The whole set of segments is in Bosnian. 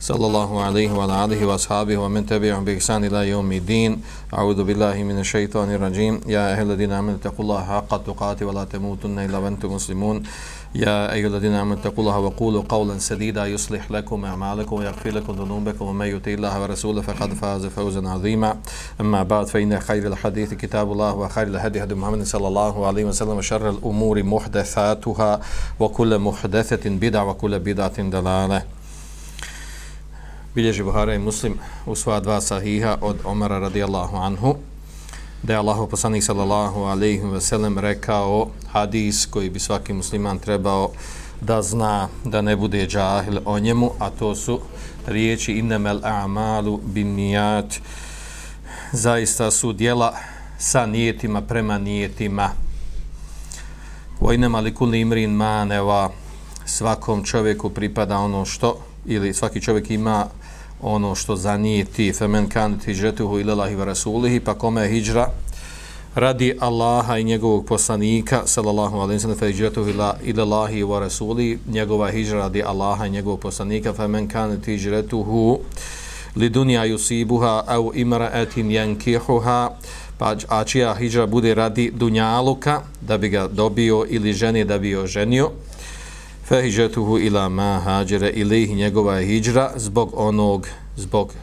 صلى الله عليه وعلى آله وأصحابه ومن تبعهم بإحسان إلى يوم الدين أعوذ بالله من الشيطان الرجيم يا أهل الذين آمنوا اتقوا الله حق تقاته ولا تموتن إلا وأنتم مسلمون يا أيها الذين آمنوا اتقوا الله وقولوا قولا سديدا يصلح لكم أعمالكم ويغفر لكم ذنوبكم ومن يطع الله ورسوله فقد فاز فوزا عظيما أما بعد فإن خير الحديث كتاب الله وخير الهدي هدي محمد صلى الله عليه وسلم وشر الأمور محدثاتها وكل محدثة بدعة وكل بدعة ضلالة bilježi Buhara i Muslim u sva dva sahiha od Omara radijallahu anhu da je Allahov poslanik sallallahu alejhi ve sellem rekao hadis koji bi svaki musliman trebao da zna da ne bude džahil o njemu a to su riječi innamal a'malu binniyat zaista su djela sa nijetima prema nijetima. Wa innamal likulli imrin maneva svakom čovjeku pripada ono što ili svaki čovjek ima ono što zanijeti femen kanit hijretuhu ila wa rasulihi pa kome hijra? Radi Allaha i njegovog poslanika sallallahu alejhi ve sellem hijretuhu ila ila wa rasuli njegova hijra radi Allaha i njegovog poslanika femen kanit hijretuhu li dunja yusibuha au imra'atin yankihuha pa a čija hijra bude radi dunjaluka da bi ga dobio ili ženi da bi oženio fehijatuhu ila ma hađere ilih njegova je hijđra zbog onog zbog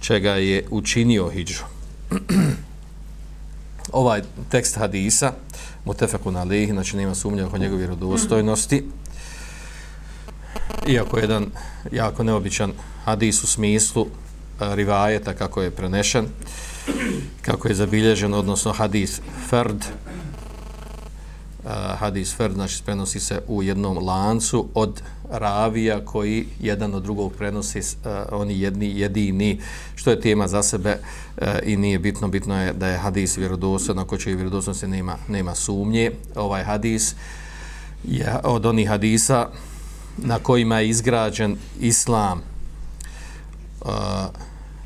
čega je učinio hijđru. ovaj tekst hadisa mutefekun alih, znači nema sumnja oko njegove vjerodostojnosti iako je jedan jako neobičan hadis u smislu e, rivajeta kako je prenešen kako je zabilježen odnosno hadis ferd uh, hadis fer, znači prenosi se u jednom lancu od ravija koji jedan od drugog prenosi uh, oni jedni jedini, što je tema za sebe uh, i nije bitno, bitno je da je hadis vjerodostojan, ako će i vjerodosan se nema, nema sumnje. Ovaj hadis je od onih hadisa na kojima je izgrađen islam uh,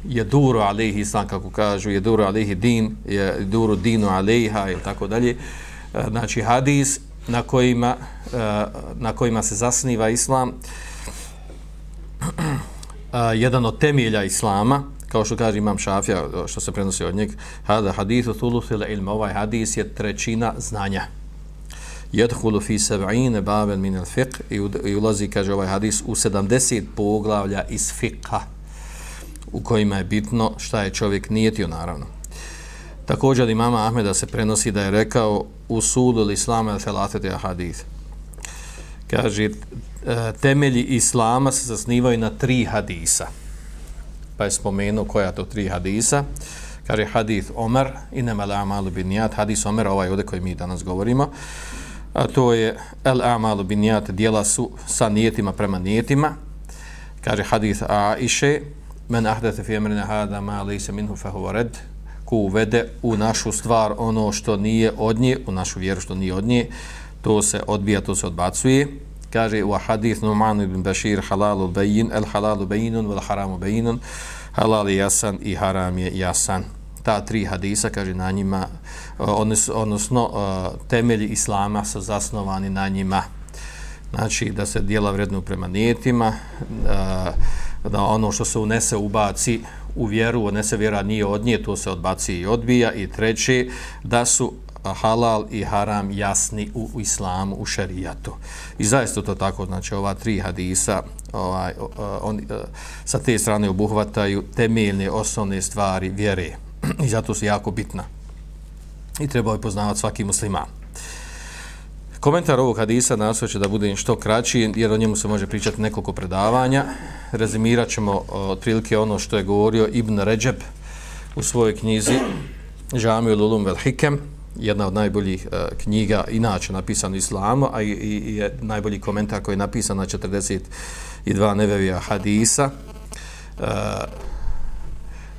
je duro alihi islam, kako kažu, je duro alihi din, je duro dinu aliha i tako dalje. Uh, E, znači hadis na kojima, e, na kojima se zasniva islam e, jedan od temelja islama kao što kaže imam Šafija što se prenosi od njeg hada hadithu thuluthil ilma ovaj hadis je trećina znanja. Yadkhulu fi 70 baban min al-fiqh i ulazi kaže ovaj hadis u 70 poglavlja iz fiqha u kojima je bitno šta je čovjek nijetio naravno. Također od imama Ahmeda se prenosi da je rekao u sudu ili islama ili felafete hadith. Kaže, e, temelji islama se zasnivaju na tri hadisa. Pa je spomenuo koja to tri hadisa. Kaže, hadith Omer, inem al amalu bin nijat, hadis Omer, ovaj ovdje koji mi danas govorimo. A to je el amalu bin nijat, dijela su sa nijetima prema nijetima. Kaže, hadith Aiše, men ahdete fi emrina hada ma lise minhu fahu red, ko uvede u našu stvar ono što nije od nje, u našu vjeru što nije od nje, to se odbija, to se odbacuje. Kaže u hadith Numan ibn Bashir halalu bejin, el halalu bejinun, vel haramu bejinun, halal je jasan i haram je jasan. Ta tri hadisa, kaže na njima, odnosno e, temelji islama su zasnovani na njima. Znači da se dijela vrednu prema nijetima, e, da ono što se unese ubaci u vjeru, odnese vjera nije od nje, to se odbaci i odbija. I treći, da su halal i haram jasni u, u islamu, u šerijatu. I zaista to tako, znači ova tri hadisa ovaj, on, e, sa te strane obuhvataju temeljne osnovne stvari vjere. I zato su jako bitna. I treba je poznavati svaki musliman. Komentar ovog hadisa nasvoj da bude što kraći, jer o njemu se može pričati nekoliko predavanja. Rezimirat ćemo e, otprilike ono što je govorio Ibn Ređeb u svojoj knjizi Žamiju Lulum vel Hikem, jedna od najboljih e, knjiga inače napisana u islamu, a i, i, je najbolji komentar koji je napisan na 42 nevevija hadisa. Uh,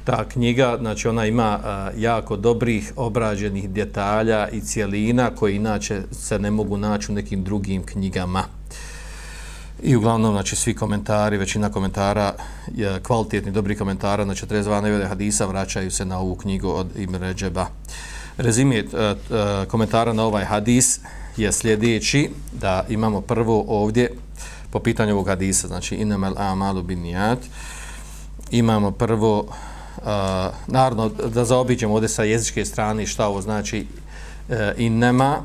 ta knjiga, znači ona ima a, jako dobrih obrađenih detalja i cijelina koji inače se ne mogu naći u nekim drugim knjigama. I uglavnom, znači, svi komentari, većina komentara, je, kvalitetni, dobri komentara, znači, 42 nevjede hadisa vraćaju se na ovu knjigu od Ibn Ređeba. Rezime e, e, komentara na ovaj hadis je sljedeći, da imamo prvo ovdje, po pitanju ovog hadisa, znači, inamel amalu bin nijat, imamo prvo, uh, naravno, da zaobiđemo ovdje sa jezičke strane šta ovo znači e, uh, inema,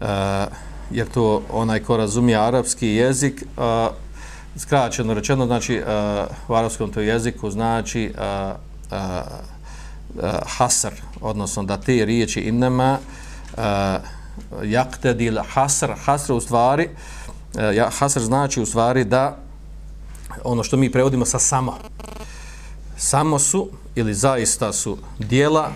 uh, e, jer to onaj ko razumije arapski jezik, uh, skraćeno rečeno, znači uh, u arapskom to jeziku znači uh, uh, uh, hasr, odnosno da te riječi innema uh, jaktedil hasr, hasr u stvari, uh, hasr znači u stvari da ono što mi prevodimo sa samo. Samo su ili zaista su dijela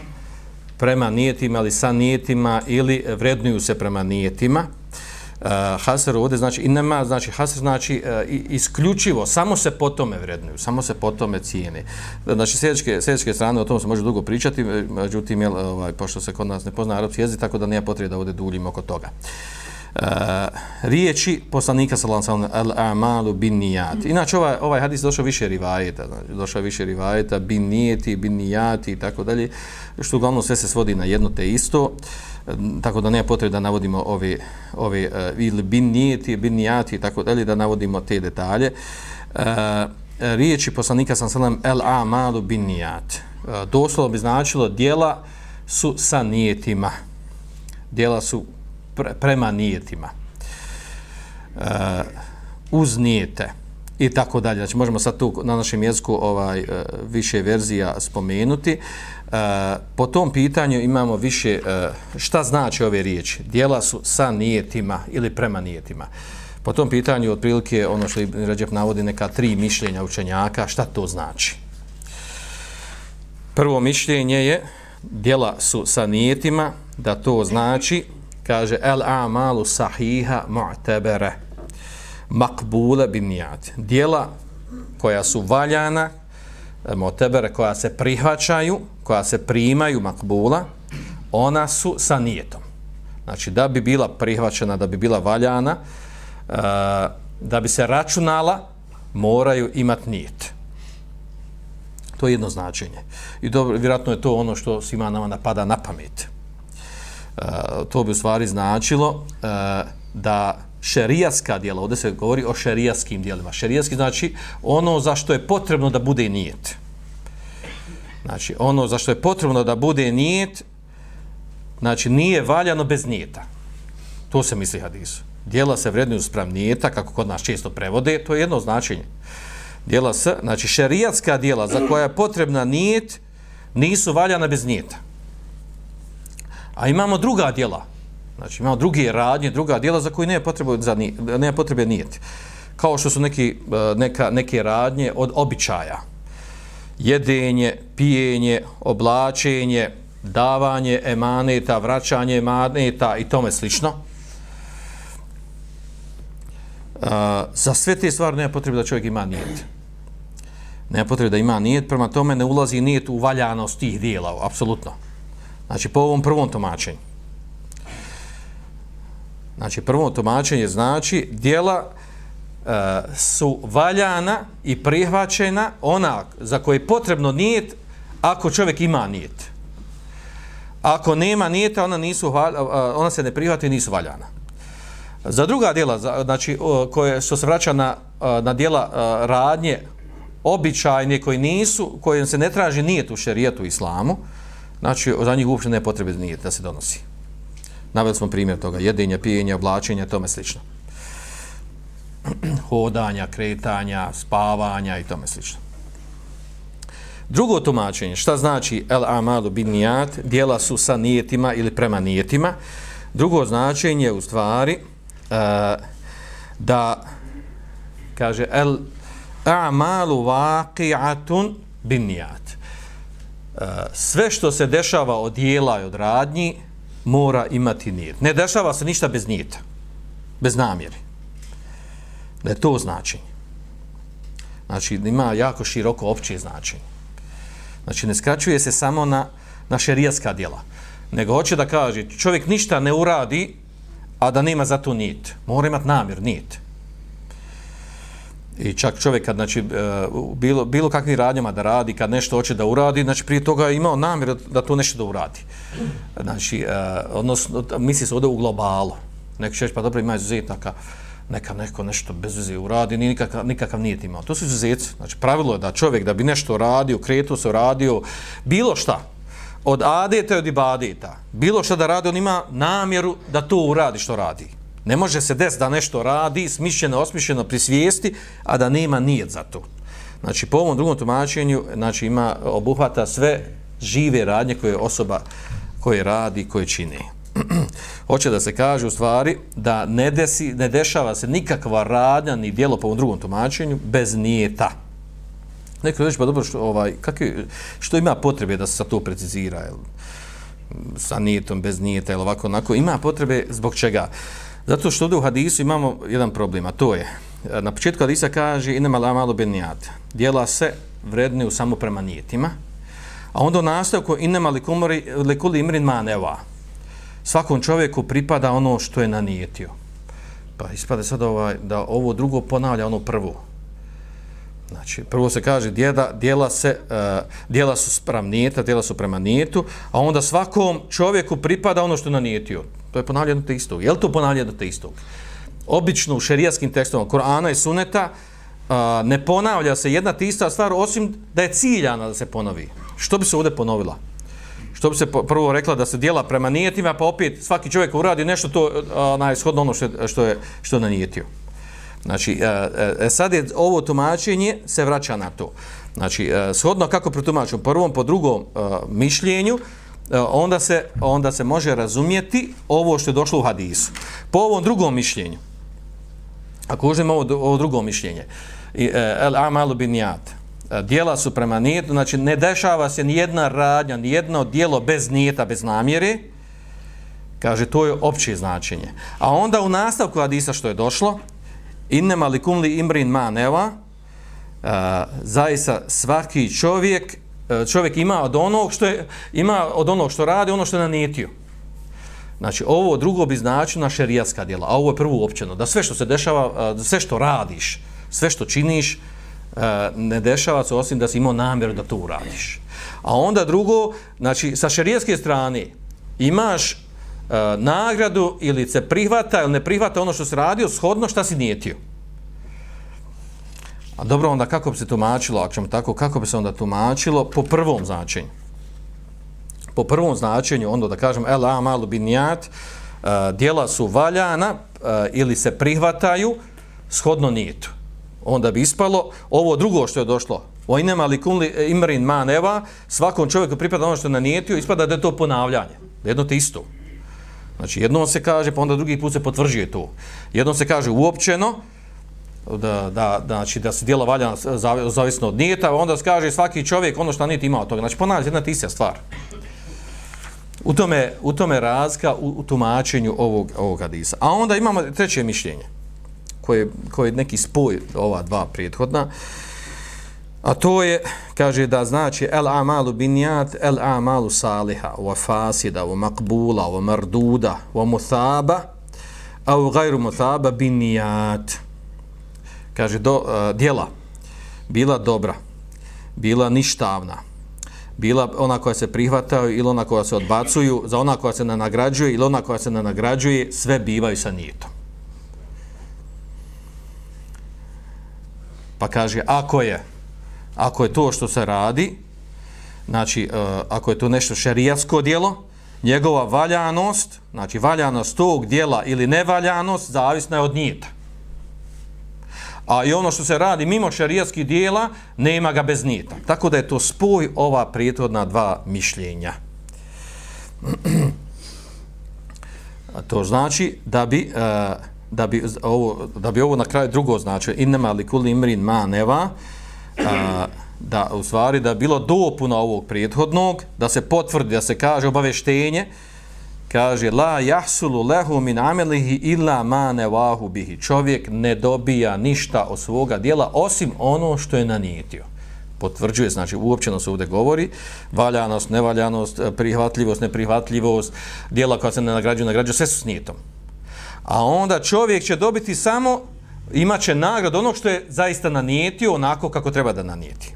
prema nijetima ili sa nijetima ili vrednuju se prema nijetima. Uh, hasr ovdje znači i nema, znači hasr znači uh, isključivo, samo se po tome vrednuju, samo se po tome cijene. Znači sljedećke, sljedećke strane o tom se može dugo pričati, međutim, jel, ovaj, pošto se kod nas ne pozna arapski jezik, tako da nije potrebe da ovdje duljimo oko toga. Uh, riječi poslanika sallallahu alejhi ve sellem al a'malu bin niyat. Inače ovaj ovaj hadis došao više rivajeta, znači došao više rivajeta bin niyati bin niyati i tako dalje, što uglavnom sve se svodi na jedno te isto. Uh, tako da nema potrebe da navodimo ove, ove uh, ili bin nijeti, bin nijati i tako dalje, da navodimo te detalje. Riječi poslanika sam sallam el amalu bin nijat. Uh, doslovno bi značilo dijela su sa nijetima. Dijela su pre, prema nijetima. Uh, uz nijete i tako dalje. Znači možemo sad tu na našem jeziku ovaj e, više verzija spomenuti. Uh, E, po tom pitanju imamo više e, šta znači ove riječi. Dijela su sa nijetima ili prema nijetima. Po tom pitanju otprilike ono što Ređep navodi neka tri mišljenja učenjaka, šta to znači? Prvo mišljenje je dijela su sa nijetima, da to znači, kaže el amalu sahiha mu'tabara makbula bin niyat. Djela koja su valjana, eh, mu'tabara koja se prihvaćaju, koja se primaju makbula, ona su sa nijetom. Znači, da bi bila prihvaćena, da bi bila valjana, eh, da bi se računala, moraju imati nijet. To je jedno značenje. I dobro, vjerojatno je to ono što svima nama napada na pamet. Eh, to bi u stvari značilo uh, da šerijaska dijela, ovdje se govori o šerijaskim dijelima. Šerijatski znači ono za što je potrebno da bude nijet. Znači ono za što je potrebno da bude nijet, znači nije valjano bez nijeta. To se misli hadisu. Dijela se vrednuju sprem nijeta, kako kod nas često prevode, to je jedno značenje. Dijela se, znači šerijatska dijela za koja je potrebna nijet, nisu valjana bez nijeta. A imamo druga djela. Znači imamo druge radnje, druga djela za koje ne potrebe, za ne potrebe nijeti. Kao što su neki, e, neka, neke radnje od običaja. Jedenje, pijenje, oblačenje, davanje emaneta, vraćanje emaneta i tome slično. Uh, za sve te stvari nema potrebe da čovjek ima nijet. Nema potrebe da ima nijet, prema tome ne ulazi nijet u valjanost tih dijela, apsolutno. Znači, po ovom prvom tumačenju. Znači, prvo tumačenje znači dijela e, su valjana i prihvaćena ona za koje je potrebno nijet ako čovjek ima nijet. Ako nema nijeta, ona, nisu, e, ona se ne prihvati i nisu valjana. Za druga dijela, znači, koje, što se vraća na, e, na dijela e, radnje, običajne koji nisu, kojim se ne traži nijet u šerijetu islamu, znači, za njih uopšte ne potrebe nije da se donosi. Naveli smo primjer toga, jedenja, pijenja, oblačenja, tome slično. Hodanja, kretanja, spavanja i tome slično. Drugo tumačenje, šta znači el amalu bin nijat, dijela su sa nijetima ili prema nijetima. Drugo značenje u stvari uh, da kaže el amalu vaqi'atun bin nijat. Sve što se dešava od dijela i od radnji, mora imati nijet. Ne dešava se ništa bez nijeta, bez namjeri. Da je to značenje. Znači, ima jako široko opće značenje. Znači, ne skraćuje se samo na, na šerijaska djela. Nego hoće da kaže, čovjek ništa ne uradi, a da nema za to nit. Mora imati namjer, nit. I čak čovjek kad, znači, e, bilo, bilo kakvim radnjama da radi, kad nešto hoće da uradi, znači prije toga je imao namjer da to nešto da uradi. Znači, e, odnosno, misli se ovdje u globalu. Neko će pa dobro ima izuzetaka, neka neko nešto bez veze uradi, ni nikakav, nikakav nije imao. To su izuzetci. Znači, pravilo je da čovjek da bi nešto radio, kretuo se radio, bilo šta, od adeta i od ibadeta, bilo šta da radi, on ima namjeru da to uradi što radi. Ne može se des da nešto radi, smišljeno, osmišljeno, prisvijesti, a da nema nijet za to. Znači, po ovom drugom tumačenju, znači, ima, obuhvata sve žive radnje koje osoba koje radi, koje čini. Hoće da se kaže u stvari da ne, desi, ne dešava se nikakva radnja ni dijelo po ovom drugom tumačenju bez nijeta. Neko reći, pa dobro, što, ovaj, kakvi, što ima potrebe da se sa to precizira? Jel? Sa nijetom, bez nijeta, ili ovako, onako. Ima potrebe zbog čega? Zato što ovdje u hadisu imamo jedan problem, a to je, na početku hadisa kaže inema la malo benijat, dijela se vredne u samo prema nijetima, a onda u nastavku inema likumori, likuli imrin maneva, svakom čovjeku pripada ono što je nanijetio. Pa ispada sad ovaj, da ovo drugo ponavlja ono prvo. Znači, prvo se kaže djeda, djela, se, uh, djela su sprem nijeta, djela su prema nijetu, a onda svakom čovjeku pripada ono što je nanijetio. To je ponavljeno te istog. Je li to ponavljeno te istog? Obično u šerijaskim tekstovima Korana i Suneta uh, e, ne ponavlja se jedna te ista stvar osim da je ciljana da se ponovi. Što bi se ovdje ponovila? Što bi se prvo rekla da se djela prema nijetima, pa opet svaki čovjek uradi nešto to e, uh, najshodno ono što je, što je, što je nanijetio. Znači, e, e, e, sad je ovo tumačenje se vraća na to. Znači, e, shodno kako protumačimo prvom, po drugom e, mišljenju, E, onda se, onda se može razumjeti ovo što je došlo u hadisu. Po ovom drugom mišljenju, ako uzmemo ovo, ovo drugo mišljenje, e, el amalu bin jad, e, dijela su prema nijetu, znači ne dešava se ni jedna radnja, ni jedno dijelo bez nijeta, bez namjere, kaže, to je opće značenje. A onda u nastavku hadisa što je došlo, innema li kumli imrin ma neva, e, zaista svaki čovjek e, čovjek ima od onog što je, ima od onog što radi, ono što je nanijetio. Znači, ovo drugo bi značilo na šerijatska djela, a ovo je prvo uopćeno, da sve što se dešava, uh, sve što radiš, sve što činiš, ne dešava se osim da si imao namjer da to uradiš. A onda drugo, znači, sa šerijatske strane imaš E, nagradu ili se prihvata ili ne prihvata ono što se radio, shodno šta si nijetio. A dobro, onda kako bi se tumačilo, ako ćemo tako, kako bi se onda tumačilo po prvom značenju? Po prvom značenju, onda da kažem, el amalu binjat, uh, e, dijela su valjana uh, ili se prihvataju shodno nijetu. Onda bi ispalo ovo drugo što je došlo. O inema li kunli imrin maneva, svakom čovjeku pripada ono što je nanijetio, ispada da je to ponavljanje. Da jedno te isto. Znači, jednom se kaže, pa onda drugi put se potvrđuje to. Jednom se kaže uopćeno, da, da, da, znači, da se dijela valja zavisno od nijeta, onda se kaže svaki čovjek ono što niti ima od toga. Znači, ponavljati jedna tista stvar. U tome, u tome razka u, u tumačenju ovog, ovog hadisa. A onda imamo treće mišljenje, koje, koje je neki spoj ova dva prijethodna, a to je, kaže da znači el amalu binjat, el amalu saliha, wa fasida, wa makbula, wa marduda, wa muthaba, a u gajru muthaba binjat kaže do uh, djela bila dobra bila ništavna bila ona koja se prihvataju ili ona koja se odbacuju za ona koja se ne nagrađuje ili ona koja se ne nagrađuje sve bivaju sa nijetom. Pa kaže ako je ako je to što se radi znači uh, ako je to nešto šerijatsko djelo njegova valjanost znači valjanost tog djela ili nevaljanost zavisna je od nijeta a i ono što se radi mimo šarijatskih dijela, nema ga bez nijeta. Tako da je to spoj ova prijetodna dva mišljenja. A to znači da bi, uh, da bi, ovo, da bi ovo na kraju drugo znači innema li kul imrin ma neva, a, da u stvari da bilo dopuna ovog prethodnog, da se potvrdi, da se kaže obaveštenje, kaže la yahsulu lehu min amelihi illa ma nawahu bihi. Čovjek ne dobija ništa od svoga djela osim ono što je nanijetio. Potvrđuje, znači uopćeno se ovdje govori, valjanost, nevaljanost, prihvatljivost, neprihvatljivost, dijela koja se ne nagrađuju, nagrađuju, sve su s nijetom. A onda čovjek će dobiti samo, imaće nagrad onog što je zaista nanijetio onako kako treba da nanijeti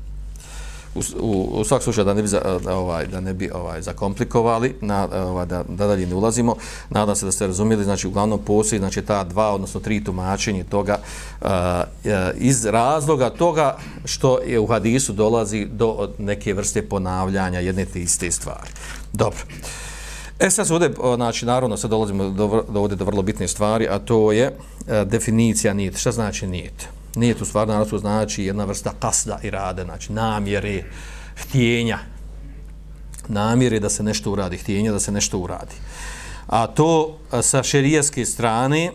u, u, u svak slučaju da ne bi, za, ovaj, da ne bi ovaj, zakomplikovali, na, ovaj, da, da dalje ne ulazimo, nadam se da ste razumijeli, znači uglavnom postoji znači, ta dva, odnosno tri tumačenje toga uh, iz razloga toga što je u hadisu dolazi do neke vrste ponavljanja jedne te iste stvari. Dobro. E sad ovdje, znači, naravno, sad dolazimo do, do ovdje do vrlo bitne stvari, a to je uh, definicija nijet. Šta znači nijet? nije tu stvar naravno znači jedna vrsta kasda i rade, znači namjere, htjenja, namjere da se nešto uradi, htjenja da se nešto uradi. A to e, sa šerijaske strane, e,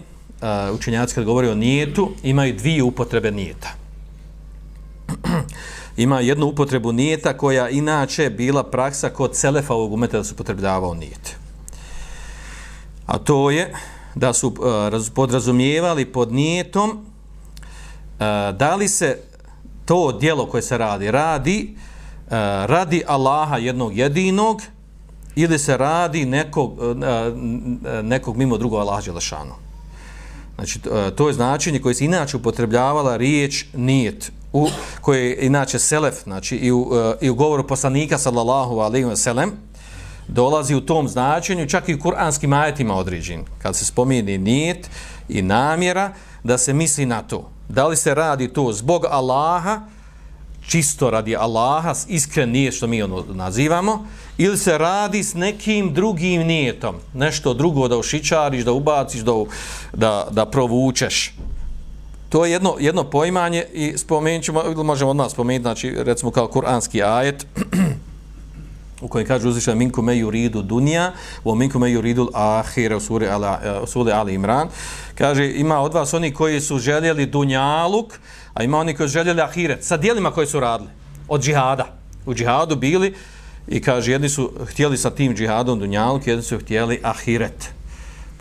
učenjaci kad govori o nijetu, imaju dvije upotrebe nijeta. Ima jednu upotrebu nijeta koja inače bila praksa kod Selefa ovog umeta da su potrebljavao nijet. A to je da su eh, podrazumijevali pod nijetom eh, da li se to dijelo koje se radi radi eh, radi Allaha jednog jedinog ili se radi nekog, nekog mimo drugog Allaha Đelešanu. Znači, to je značenje koje se inače upotrebljavala riječ nijet, u, koje je inače selef, znači i u, e, i u govoru poslanika sallallahu alejhi wa sellem dolazi u tom značenju, čak i u kuranskim ajetima određen. Kad se spomeni nit i namjera, da se misli na to da li se radi to zbog Allaha, čisto radi Allaha, iskren nije što mi ono nazivamo, ili se radi s nekim drugim nijetom, nešto drugo da ušičariš, da ubaciš, da, da, da provučeš. To je jedno, jedno poimanje i spomenut ćemo, možemo odmah spomenuti, znači recimo kao kuranski ajet, u kojem kaže uzvišeno minku me yuridu dunja wa minku me yuridu al-akhira sura ala sura eh, ali imran. Kaže ima od vas oni koji su željeli dunjaluk a ima oni koji su željeli ahiret sa djelima koje su radili od džihada. U džihadu bili i kaže jedni su htjeli sa tim džihadom dunjaluk jedni su htjeli ahiret.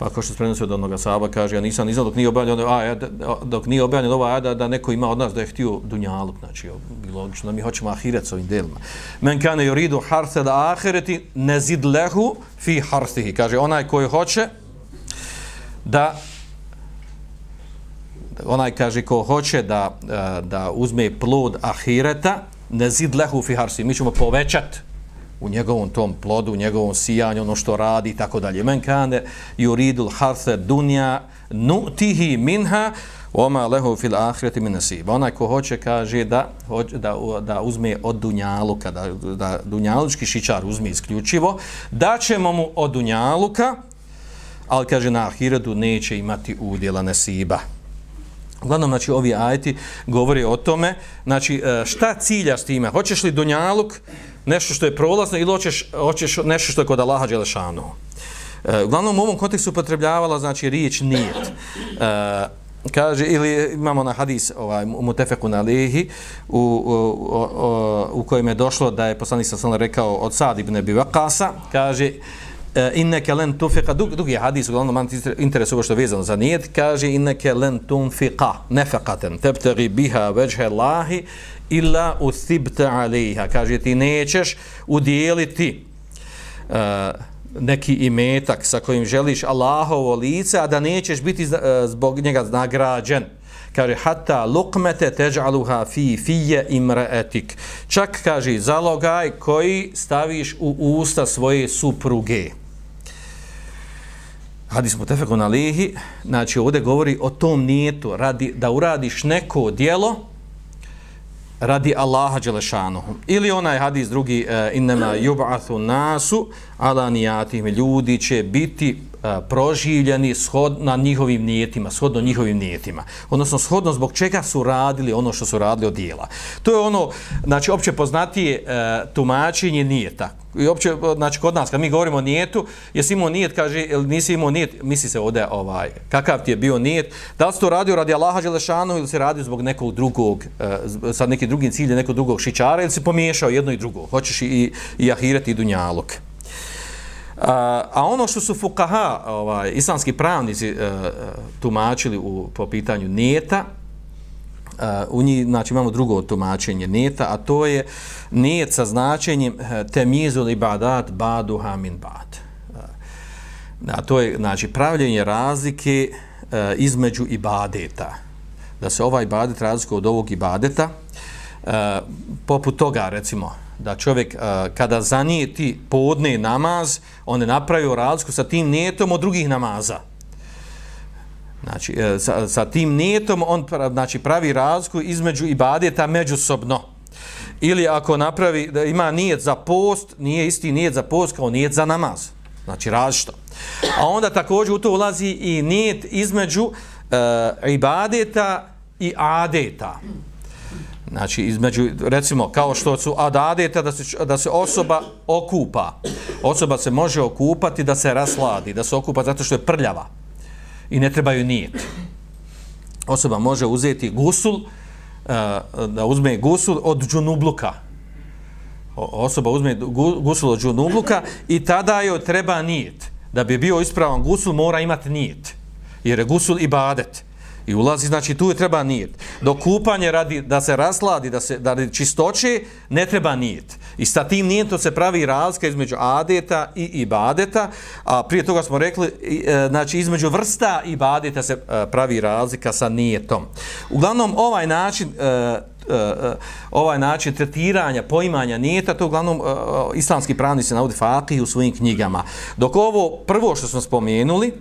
Pa ako što se prenosi od onoga sahaba, kaže, ja nisam nisam dok nije objavljen, ovaj a, ja, dok nije objavljen ova ajda, da neko ima od nas da je htio dunjaluk, znači, bilo logično da mi hoćemo ahiret s ovim delima. Men kane yuridu harse da ahireti ne zid lehu fi harstihi. Kaže, onaj koji hoće da onaj kaže ko hoće da, eh, da uzme plod ahireta, ne zid lehu fi harstihi. Mi ćemo povećati u njegovom tom plodu, u njegovom sijanju, ono što radi i tako dalje. Men kane yuridul hartha dunja nu'tihi minha oma lahu fil akhirati min nasib. Onaj ko hoće kaže da hoće da da uzme od dunjaluka, da da dunjalučki šičar uzme isključivo, da ćemo mu od dunjaluka, ali kaže na ahiretu neće imati udjela nasiba. Uglavnom, znači, ovi ajeti govori o tome, znači, e, šta cilja s time? Hoćeš li dunjaluk, nešto što je prolazno ili hoćeš, hoćeš nešto što je kod Allaha Đelešanu. E, uglavnom u ovom kontekstu upotrebljavala znači riječ nijet. E, kaže ili imamo na hadis ovaj mutefeku na lehi u, u, u, u kojem je došlo da je poslanik sallallahu rekao od Sad ibn Abi Waqasa kaže Eh, inneke len tunfiqa, dug, dug je hadis uglavnom man interesuje ovo što je vezano za nijet. Kaže inneke len tunfiqa, nefekaten tebteri biha veđhe lahi illa usibta alejha. Kaže ti nećeš udijeliti uh, eh, neki imetak sa kojim želiš Allahovo lice a da nećeš biti uh, zbog njega nagrađen. Kaže hatta lukmete taj'aluha fi fije imra'atik čak kaže zalogaj koji staviš u usta svoje supruge. Hadis mutefekon alihi, znači ovdje govori o tom nijetu, radi, da uradiš neko dijelo, radi Allaha Đelešanuhu. Ili onaj hadis drugi, e, uh, innema yub'athu nasu, ala nijatihim, ljudi će biti proživljeni shod na njihovim nijetima, shodno njihovim nijetima. Odnosno, shodno zbog čega su radili ono što su radili od dijela. To je ono, znači, opće poznatije e, tumačenje nijeta. I opće, znači, kod nas, kad mi govorimo o nijetu, jesi imao nijet, kaže, ili nisi imao nijet, misli se ovdje, ovaj, kakav ti je bio nijet, da li si to radio radi Allaha Đelešanu ili si radio zbog nekog drugog, e, sad neki drugim ciljem, nekog drugog šičara, ili si pomiješao jedno i drugo, hoćeš i, i ahiret i dunjalog. A, a ono što su fukaha, ovaj, islamski pravnici uh, tumačili u, po pitanju nijeta, e, u njih, znači imamo drugo tumačenje neta, a to je nijet sa značenjem temizul ibadat baduha min bad. A to je, znači, pravljenje razlike između ibadeta. Da se ovaj ibadet razlikuje od ovog ibadeta, poput toga, recimo, da čovjek kada zanijeti podne namaz, on je napravio razliku sa tim netom od drugih namaza. Znači, e, sa, sa tim netom on znači, pravi razliku između ibadeta međusobno. Ili ako napravi, da ima nijet za post, nije isti nijet za post kao nijet za namaz. Znači, različito. A onda također u to ulazi i nijet između uh, ibadeta i adeta. Znači, između, recimo, kao što su adadeta, da se, da se osoba okupa. Osoba se može okupati da se rasladi, da se okupa zato što je prljava i ne trebaju nijet. Osoba može uzeti gusul, eh, da uzme gusul od džunubluka. Osoba uzme gusul od džunubluka i tada joj treba nijet. Da bi bio ispravan gusul, mora imati nijet. Jer je gusul ibadet. I ulazi, znači tu je treba nijet. Dok kupanje radi da se rasladi, da se da čistoće, ne treba nijet. I sa tim nijetom se pravi razlika između adeta i ibadeta, a prije toga smo rekli, e, znači između vrsta ibadeta se e, pravi razlika sa nijetom. Uglavnom, ovaj način e, ovaj način tretiranja, poimanja nijeta, to uglavnom islamski pravni se navodi fakih u svojim knjigama. Dok ovo prvo što smo spomenuli,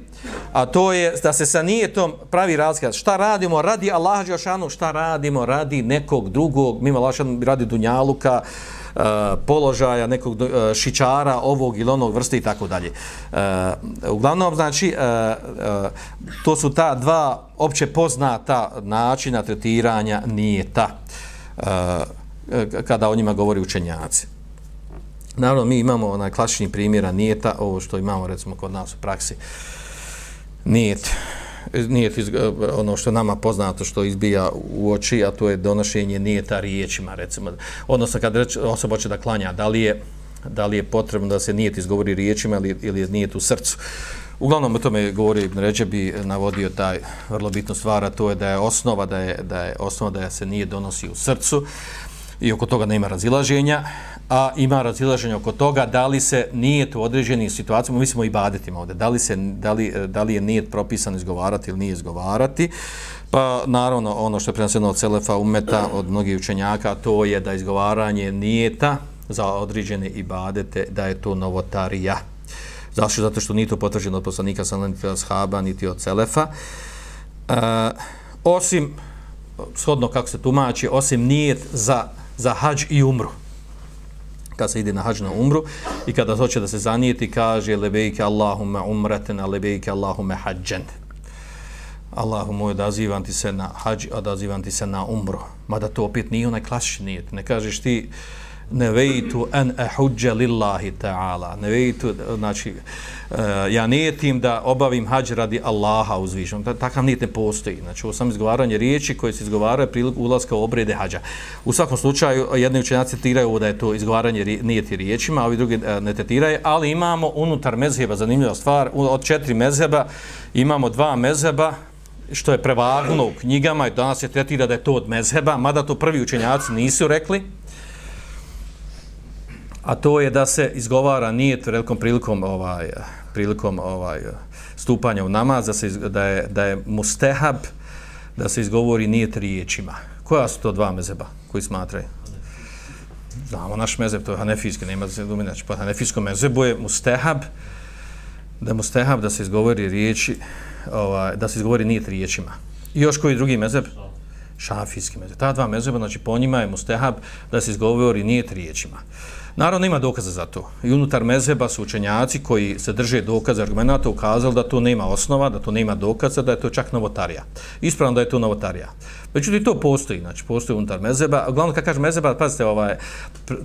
a to je da se sa nijetom pravi razlika. Šta radimo radi Allaha Đelšanu, šta radimo radi nekog drugog, mimo Allaha radi Dunjaluka, uh, E, položaja, nekog uh, šičara, ovog ili onog vrste i tako dalje. Uh, uglavnom, znači, to su ta dva opće poznata načina tretiranja nijeta kada o njima govori učenjaci. Naravno, mi imamo onaj klasični primjera nijeta, ovo što imamo recimo kod nas u praksi. Uh, nijet, nije iz, ono što nama poznato što izbija u oči, a to je donošenje nijeta riječima, recimo. Odnosno, kad reč, osoba hoće da klanja, da li, je, da li je potrebno da se nijet izgovori riječima ili, ili je nijet u srcu. Uglavnom, o tome govori Ibn Ređebi, navodio taj vrlo bitnu stvar, to je da je osnova da je, da je osnova da je se nije donosi u srcu i oko toga nema razilaženja a ima razilaženje oko toga da li se nijet u određenim situacijama, mi smo i badetima ovdje, da li, se, da, li, e, da li je nijet propisan izgovarati ili nije izgovarati, pa naravno ono što je prenoseno od Selefa Umeta, od mnogih učenjaka, to je da izgovaranje nijeta za određene ibadete, da je to novotarija. Zašto? Zato što nije to potvrđeno od poslanika sa niti od Shaba, niti od Selefa. E, osim, shodno kako se tumači, osim nijet za, za hađ i umru. Kad se ide na hađ na umru i kada hoće da se zanijeti kaže lebejke Allahume umraten a lebejke Allahume hađen. Allahu moj odazivam ti se na hađ odazivam ti se na umru. Mada to opet nije onaj klasični nijet. Ne kažeš ti nevejtu an ahudja lillahi ta'ala. Nevejtu, znači, uh, ja nijetim da obavim hađ radi Allaha uzvišom. Takav nijet ne postoji. Znači, ovo sam izgovaranje riječi koje se izgovaraju priliku ulaska u obrede hađa. U svakom slučaju, jedni učenjaci tiraju ovo da je to izgovaranje nijeti riječima, a ovi drugi uh, ne tetiraju, ali imamo unutar mezheba, zanimljiva stvar, od četiri mezheba imamo dva mezheba, što je prevagno u knjigama i danas se tretira da je to od mezheba, mada to prvi učenjaci nisu rekli, a to je da se izgovara nijet velikom prilikom ovaj prilikom ovaj stupanja u namaz da se da je da je mustehab da se izgovori nijet riječima. Koja su to dva mezeba koji smatraju? Znamo naš mezeb, to je hanefijski, nema se dominač. Znači pa hanefijskom mezebu je mustehab, da je mustehab da se izgovori riječi, ovaj, da se izgovori nijet riječima. I još koji drugi mezeb? Šafijski mezeb. Ta dva mezeba, znači po njima je mustehab da se izgovori nijet riječima. Naravno, ima dokaza za to. I unutar mezheba su učenjaci koji se drže dokaza argumenta ukazali da to nema osnova, da to nema dokaza, da je to čak novotarija. Ispravno da je to novotarija. Međutim, to postoji, znači postoji unutar mezheba. Glavno, kad kaže mezheba, pazite, ovaj,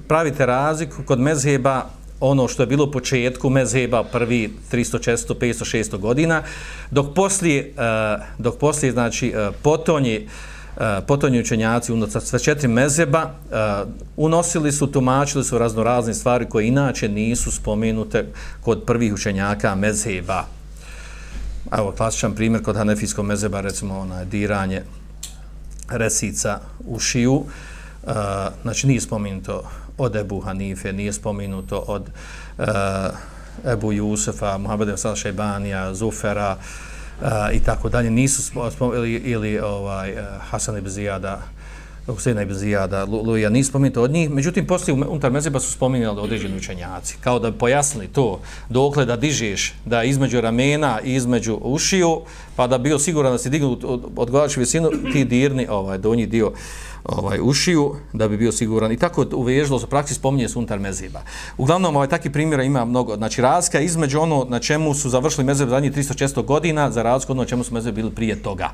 pravite razliku kod mezheba ono što je bilo u početku mezheba prvi 300, 400, 500, 600 godina, dok poslije, eh, dok poslije znači, eh, potonje E, potonji učenjaci unutar sve četiri mezeba e, unosili su, tumačili su razno razne stvari koje inače nisu spomenute kod prvih učenjaka mezeba. Evo, klasičan primjer kod hanefijskog mezeba, recimo, onaj, diranje, resica u šiju, uh, znači nije spomenuto od Ebu Hanife, nije spomenuto od uh, Ebu Jusefa, Muhammeda Sal Šajbanija, Zufera uh, i tako dalje, nisu spomenuli ili, ili ovaj, uh, Hasan ibn Zijada, Husejna ibn Zijada, Luja, nisu spomenuti od njih, međutim, poslije unutar Mezeba su spominjali određeni učenjaci, kao da pojasnili to, dokle da dižeš, da između ramena i između ušiju, pa da bio siguran da si dignu odgovarajuću visinu, ti dirni ovaj, donji dio ovaj ušiju da bi bio siguran i tako uvežilo se praksi spominje se unutar. Uglavnom ovaj taki primjera ima mnogo. Znači razlika između ono na čemu su završili mezeb zadnjih 300 godina za razliku ono na čemu su mezeb bili prije toga.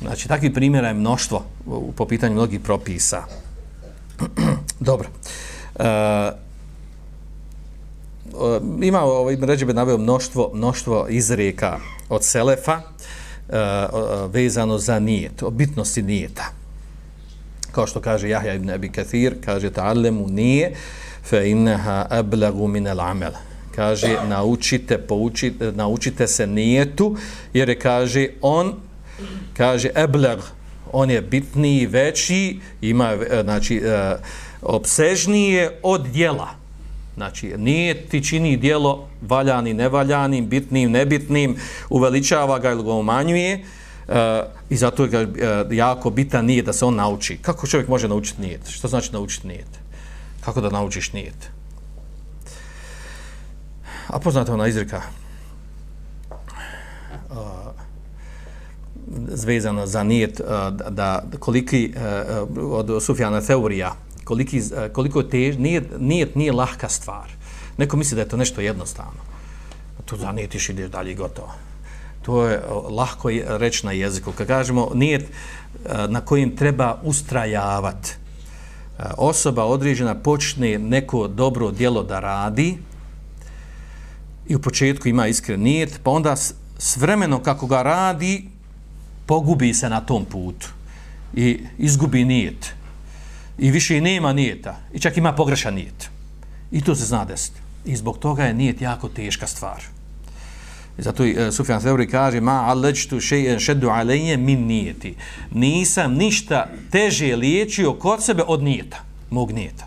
Znači takvih primjera je mnoštvo po pitanju mnogih propisa. Dobro. E, ima ovaj Ređebe naveo mnoštvo mnoštvo izreka od selefa e, vezano za nijet, o bitnosti nijeta kao što kaže Jahja ibn Abi Kathir, kaže ta'allemu nije fe inneha ablagu minel amel. Kaže, naučite, poučite, naučite se nijetu, jer je, kaže, on, kaže, eblag, on je bitniji, veći, ima, znači, e, uh, obsežnije od dijela. Znači, nije ti čini dijelo valjani, nevaljanim, bitnim, nebitnim, uveličava ga ili ga umanjuje, Uh, I zato je e, jako bitan nije da se on nauči. Kako čovjek može naučiti nijet? Što znači naučiti nijet? Kako da naučiš nijet? A poznate ona izreka e, uh, zvezano za nijet uh, da koliki od Sufjana teorija koliki, koliko tež, nijet, nijet nije lahka stvar. Neko misli da je to nešto jednostavno. Tu zanijetiš i ideš dalje gotovo to je eh, lahko reći na jeziku. Kad kažemo nijet eh, na kojim treba ustrajavati, eh, osoba određena počne neko dobro djelo da radi i u početku ima iskren nijet, pa onda s vremenom kako ga radi, pogubi se na tom putu i izgubi nijet. I više i nema nijeta. I čak ima pogrešan nijet. I to se zna desiti. I zbog toga je nijet jako teška stvar. Zato i uh, Sufjan Theuri kaže ma alajtu shay'an shaddu alayya min niyati. Nisam ništa teže liječio kod sebe od nijeta, mog nijeta.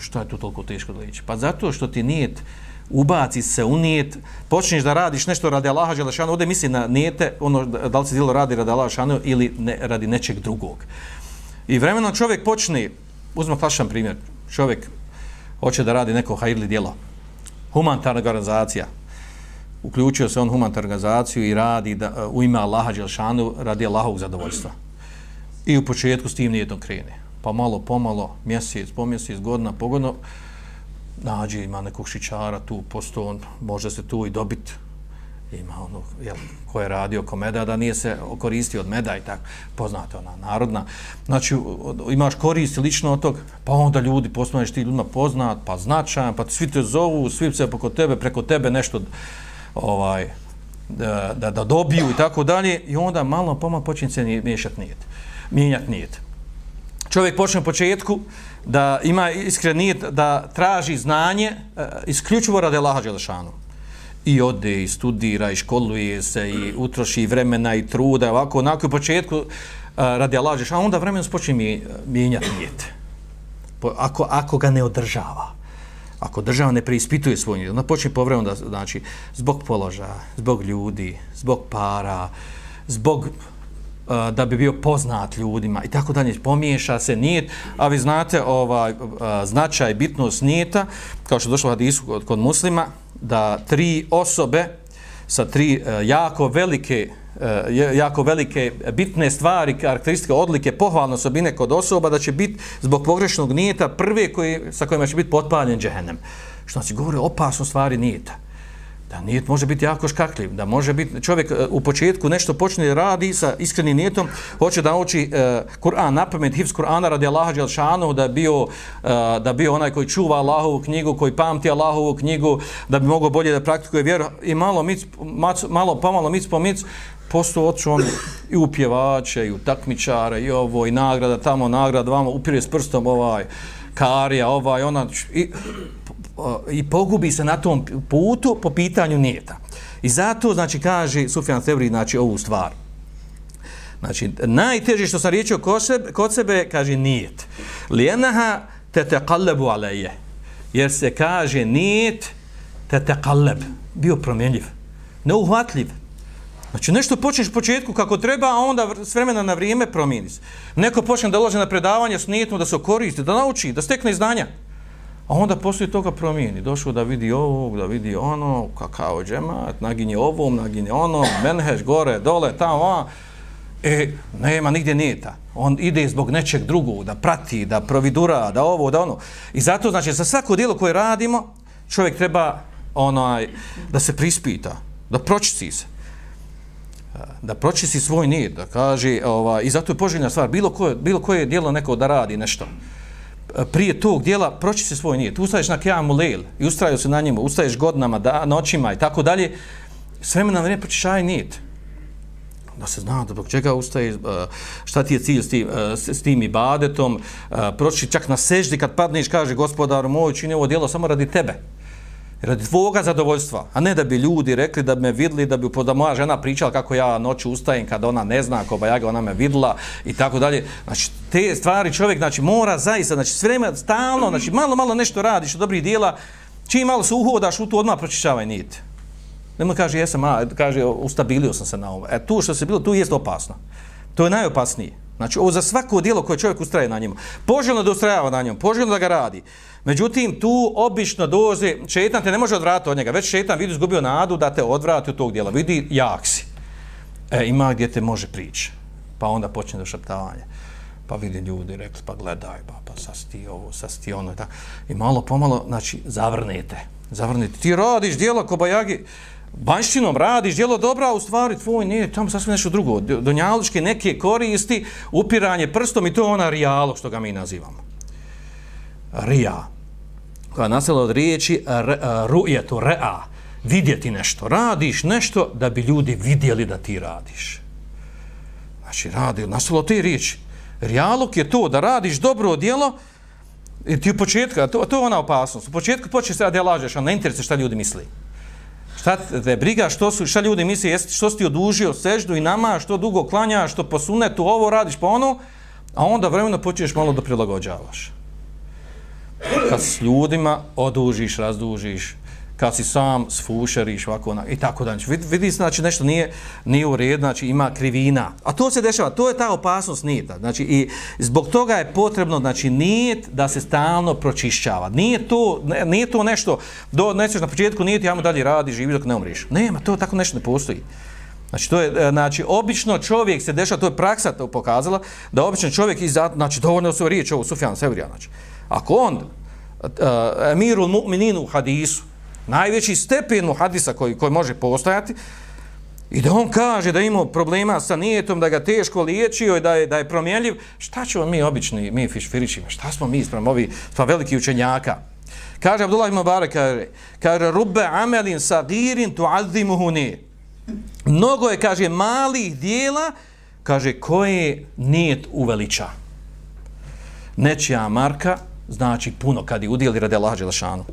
Što je to toliko teško da liječi? Pa zato što ti nijet ubaci se u nijet, počneš da radiš nešto radi Allaha Đelešanu, ovdje misli na nijete, ono da li se djelo radi radi Allaha Đelešanu ili ne, radi nečeg drugog. I vremenom čovjek počne, uzmo klasičan primjer, čovjek hoće da radi neko hajirli djelo, humanitarna organizacija, uključio se on humanitarnu organizaciju i radi da, e, u ime Allaha Đelšanu radi Allahovog zadovoljstva. I u početku s tim nijedno krene. Pa malo, pomalo, mjesec, po mjesec, godina, pogodno, nađe, ima nekog šičara tu, posto on, može se tu i dobiti. Ima ono, jel, ko je radio oko meda, da nije se koristio od meda i tako, poznate ona, narodna. Znači, imaš koristi lično od tog, pa onda ljudi, postaneš ti ljudima poznat, pa značajan, pa svi te zovu, svi se preko tebe, preko tebe nešto, ovaj da, da, da dobiju i tako dalje i onda malo pomalo počinje se miješati nijet. Mijenjati nijet. Čovjek počne u početku da ima iskren nijet da traži znanje e, isključivo radi Allaha Đelešanu. I ode i studira i školuje se i utroši vremena i truda ovako onako u početku uh, radi Allaha Đelešanu onda vremenom se počne mijenjati nijet. Ako, ako ga ne održava ako država ne preispituje svoj njih, onda počne povremeno da, znači, zbog položaja, zbog ljudi, zbog para, zbog uh, da bi bio poznat ljudima i tako dalje, pomiješa se nijet, a vi znate ovaj, uh, značaj, bitnost nijeta, kao što je došlo u hadisu kod, kod muslima, da tri osobe sa tri uh, jako velike uh, Eh, jako velike bitne stvari, karakteristike, odlike, pohvalne osobine kod osoba, da će biti zbog pogrešnog nijeta prve koji, sa kojima će biti potpaljen džehennem. Što znači govori opasno stvari nijeta. Da nijet može biti jako škakljiv, da može biti čovjek eh, u početku nešto počne radi sa iskrenim nijetom, hoće da uči e, eh, Kur'an na pamet, hifz Kur'ana radi Allaha Đelšanu, da bio, e, da bio onaj koji čuva Allahovu knjigu, koji pamti Allahovu knjigu, da bi mogao bolje da praktikuje vjeru i malo, mic, mac, malo pomalo mic po mic, posto otišao on i u pjevače, i u takmičare, i ovo, i nagrada, tamo nagrada, vamo, upire s prstom ovaj, karija, ovaj, ona, i, i pogubi se na tom putu po pitanju nijeta. I zato, znači, kaže Sufjan Tevri, znači, ovu stvar, Znači, najteže što sam riječio kod sebe, kod sebe kaže nijet. Lijenaha te te kallebu aleje. Jer se kaže nijet te te kalleb. Bio promjenljiv. Neuhvatljiv. Znači, nešto počneš u početku kako treba, a onda s vremena na vrijeme promijeni se. Neko počne da ulaže na predavanje s nijetom da se koristi, da nauči, da stekne znanja. A onda poslije toga promijeni. Došao da vidi ovog, da vidi ono, kakao džemat, naginje ovom, naginje ono, menheš, gore, dole, tamo, a. E, nema nigdje nijeta. On ide zbog nečeg drugog, da prati, da providura, da ovo, da ono. I zato, znači, za svako dijelo koje radimo, čovjek treba onaj, da se prispita, da pročisti se da pročisti svoj nijet, da kaže, ova, i zato je poželjna stvar, bilo koje, bilo koje dijelo neko da radi nešto, prije tog dijela pročisti svoj nijet, ustaješ na kjamu lejl i ustraju se na njemu, ustaješ godinama, da, noćima i tako dalje, s vremena na vrijeme pročišaj nijet. Da se zna da zbog čega ustaješ, e, šta ti je cilj s tim, e, s tim ibadetom, e, pročisti čak na seždi kad padneš, kaže gospodar moj, čini ovo dijelo samo radi tebe radi tvoga zadovoljstva, a ne da bi ljudi rekli da bi me vidli, da bi da moja žena pričala kako ja noću ustajem kada ona ne zna ko bajaga ona me vidla i tako dalje. Znači, te stvari čovjek znači, mora zaista, znači, sve vreme, stalno, znači, malo, malo nešto radiš od dobrih dijela, čim malo se uhodaš u to, odmah pročišćavaj nit. Nemo kaže, jesam, a, kaže, ustabilio sam se na ovo. E, tu što se bilo, tu jest opasno. To je najopasnije. Znači, ovo za svako dijelo koje čovjek ustraje na njemu. Poželjno da ustrajava na njemu, poželjno da ga radi. Međutim, tu obično doze, šetan te ne može odvratiti od njega, već šetan vidi izgubio nadu da te odvrati od tog dijela. Vidi, jak si. E, ima gdje te može prići. Pa onda počne do šaptavanja. Pa vidi ljudi, rekli, pa gledaj, pa, pa sasti ovo, sasti ono. I, I malo pomalo, znači, zavrnete. Zavrnete. Ti radiš dijelo ko bajagi, banjštinom radiš djelo dobra, a u stvari tvoj nije tamo sasvim nešto drugo. Donjaličke neke koristi, upiranje prstom i to je ona rijalo što ga mi nazivamo. Rija koja nastala od riječi ru'jetu re'a, vidjeti nešto. Radiš nešto da bi ljudi vidjeli da ti radiš. Znači, radi, nastalo te riječi. Rijalog je to da radiš dobro djelo, i ti u početku, to, to je ona opasnost. U početku počeš se da lažeš, a ne interese šta ljudi misli. Šta te briga, što, su, šta ljudi misle, jesi, što si ti odužio seždu i nama, što dugo klanjaš, što po sunetu ovo radiš, pa ono, a onda vremeno počneš malo da prilagođavaš. Kad s ljudima odužiš, razdužiš, kad si sam sfušeriš ovako i tako da. Vidi, vidi znači nešto nije, nije u redu, znači ima krivina. A to se dešava, to je ta opasnost nita. Znači i zbog toga je potrebno, znači nijet da se stalno pročišćava. Nije to, nije to nešto, do, nećeš na početku nijet, ja mu dalje radi, živi dok ne umriš. Nema, to tako nešto ne postoji. Znači, to je, e, znači, obično čovjek se dešava, to je praksa to pokazala, da obično čovjek, iza, znači, dovoljno su riječi ovo, Sufjan Severija, znači, Ako on, uh, emirul mu'minin u hadisu, najveći stepen u hadisa koji, koji može postojati, i da on kaže da ima problema sa nijetom, da ga teško liječio i da je, da je promjenljiv, šta ćemo mi obični, mi fišfirićima, šta smo mi sprem ovi, sva veliki učenjaka? Kaže Abdullah ibn kaže, kaže rubbe amelin sagirin tu azimuhu. Mnogo je, kaže, malih dijela, kaže, koje nijet uveliča. Nečija marka, znači puno kad je udjeli radi Allah Đelešanu.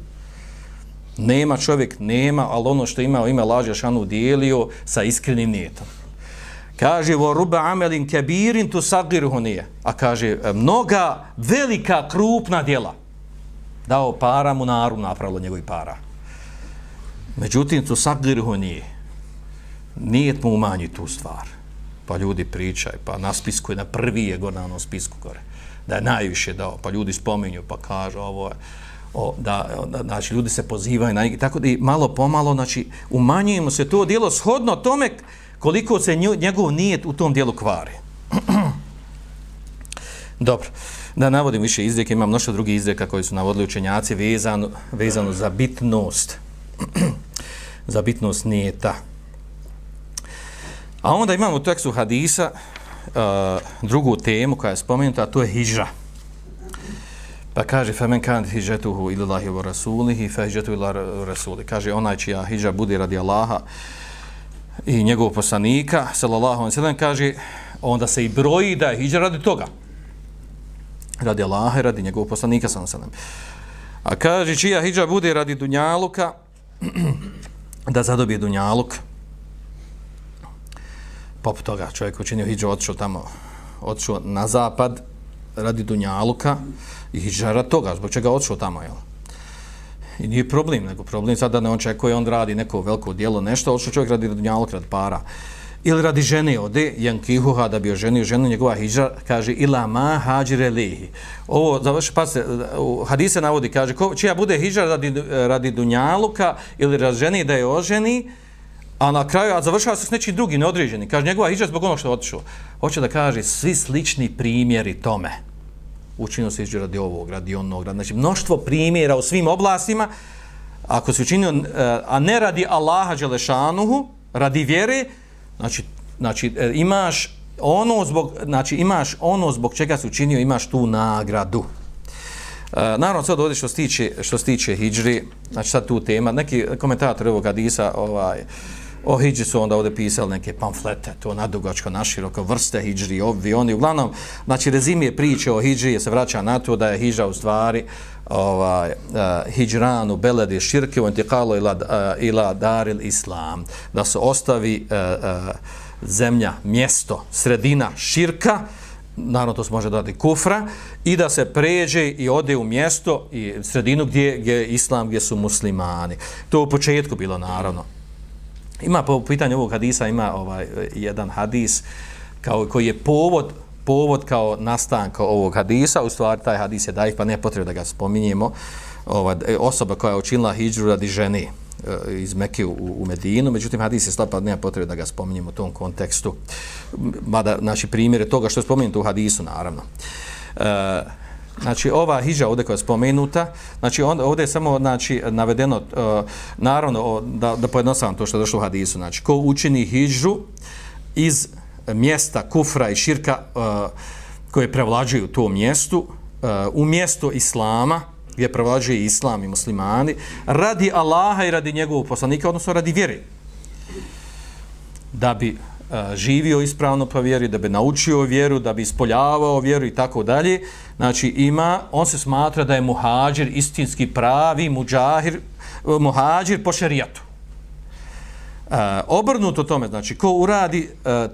Nema čovjek, nema, ali ono što ima ime Allah Đelešanu sa iskrenim nijetom. Kaže, vo ruba amelin kebirin tu sagiruhu nije. A kaže, mnoga velika, krupna djela. Dao para mu naru napravilo njegovi para. Međutim, tu sagiruhu nije. Nijet mu umanji tu stvar. Pa ljudi pričaj, pa na spisku je na prvi je gore na onom spisku gore da je najviše dao, pa ljudi spominju, pa kažu ovo je, o, da, da, znači ljudi se pozivaju na tako da i malo pomalo, znači umanjujemo se to dijelo shodno tome koliko se njegov nijet u tom dijelu kvari. Dobro, da navodim više izreke, imam mnoštvo drugih izreka koji su navodili učenjaci vezano, vezano za bitnost, za bitnost nijeta. A onda imamo u tekstu hadisa, uh, drugu temu koja je spomenuta, a to je hijra. Pa kaže, femen kan hijretuhu ilallahi wa rasulihi, fe hijretu ila rasuli. Kaže, onaj čija hijra bude radi Allaha i njegovog poslanika, sallallahu alaihi sallam, kaže, onda se i broji da je hijra radi toga. Radi Allaha i radi njegovog poslanika, sallallahu alaihi sallam. A kaže, čija hijra bude radi dunjaluka, da zadobije dunjaluk, poput toga čovjek učinio hijđu, otišao tamo, otišao na zapad radi Dunjaluka i žara toga, zbog čega odšao tamo, jel? I nije problem, nego problem sada da ne on čekuje, on radi neko veliko dijelo, nešto, odšao čovjek radi Dunjaluka, radi para. Ili radi žene ode, Jankihuha, da bi oženio ženu, njegova hijđa, kaže, ila ma hađire lihi. Ovo, završi, pa se, u hadise navodi, kaže, ko, čija bude hijđa radi, radi Dunjaluka ili radi da je oženi, A na kraju, a završava se s nečim drugim, neodređenim. Kaže, njegova hijđa zbog onog što je otišao. Hoće da kaže, svi slični primjeri tome. Učinio se hijđa radi ovog, radi onog, radi, znači mnoštvo primjera u svim oblastima. Ako se učinio, eh, a ne radi Allaha Đelešanuhu, radi vjere, znači, znači eh, imaš ono zbog, znači imaš ono zbog čega se učinio, imaš tu nagradu. Uh, naravno, sad ovdje što se tiče, što se tiče hijđri, znači sad tu tema, neki komentator ovog hadisa, ovaj, o hijđi su onda ovdje pisali neke pamflete, to nadugačko, naširoko, vrste hijđri, ovi, oni, uglavnom, znači rezimije priče o hijđri se vraća na to da je hijđa u stvari ovaj, eh, uh, hijđranu, beledi, širke, u antikalu ila, uh, ila daril islam, da se ostavi uh, uh, zemlja, mjesto, sredina, širka, naravno to se može dodati kufra, i da se pređe i ode u mjesto i sredinu gdje, gdje je islam, gdje su muslimani. To u početku bilo naravno. Ima po pitanju ovog hadisa, ima ovaj jedan hadis kao, koji je povod povod kao nastanka ovog hadisa, u stvari taj hadis je daif, pa ne potrebno da ga spominjemo, ova, osoba koja je učinila hijđru radi ženi, e, iz Mekke u, u Medinu, međutim hadis je slab, pa nema potrebe da ga spominjemo u tom kontekstu. Mada naši primjere toga što je spomenuto u hadisu, naravno. E, znači, ova hiđa ovdje koja je spomenuta, znači on, ovdje je samo znači, navedeno, uh, naravno, da, da pojednostavam to što je došlo u hadisu, znači, ko učini hiđu iz mjesta kufra i širka uh, koje prevlađuju to mjestu, uh, u mjesto islama, gdje prevlađuje islam i muslimani, radi Allaha i radi njegovog poslanika, odnosno radi vjeri. Da bi živio ispravno po vjeri, da bi naučio vjeru, da bi ispoljavao vjeru i tako dalje. Znači ima, on se smatra da je muhađir, istinski pravi muđahir, muhađir po šerijatu. E, obrnuto tome, znači, ko uradi e, e,